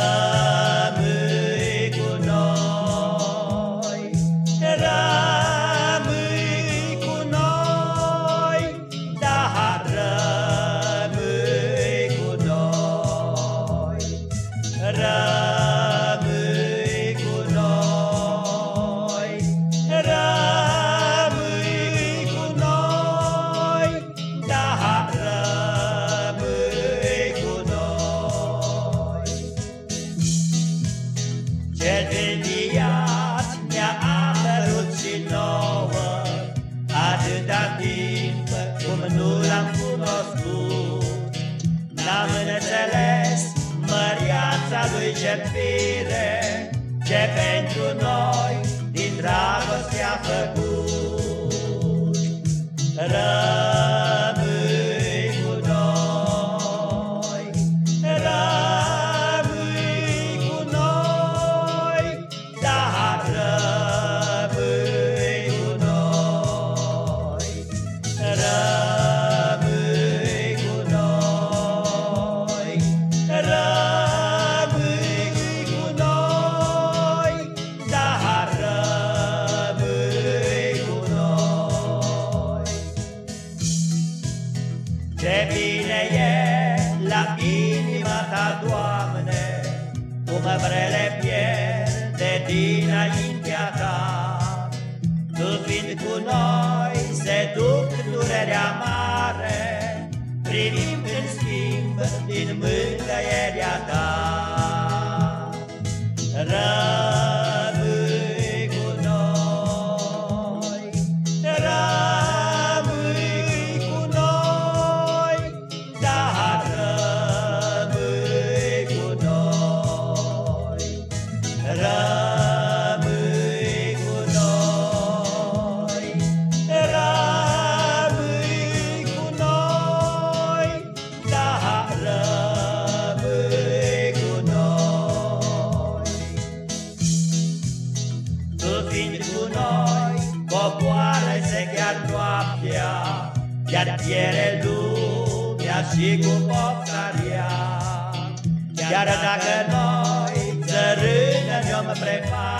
love. Cel înviat ne-a apărut și nouă, atâta timp cum nu l-am cunoscut, n-am înțeles măriața lui jertfire, ce pentru noi din dragoste a făcut. Rămâi Ce bine e la inima ta, Doamne, Cum vrele pierde dinaintea ta. Tu fiind cu noi, se duc durerea mare, Primim în schimb din mângăierea ta. Tu fiind cu noi, coboară-se chiar noaptea, Chiar piere lumea și cu poftarea. Chiar dacă noi țărână ne-om preface,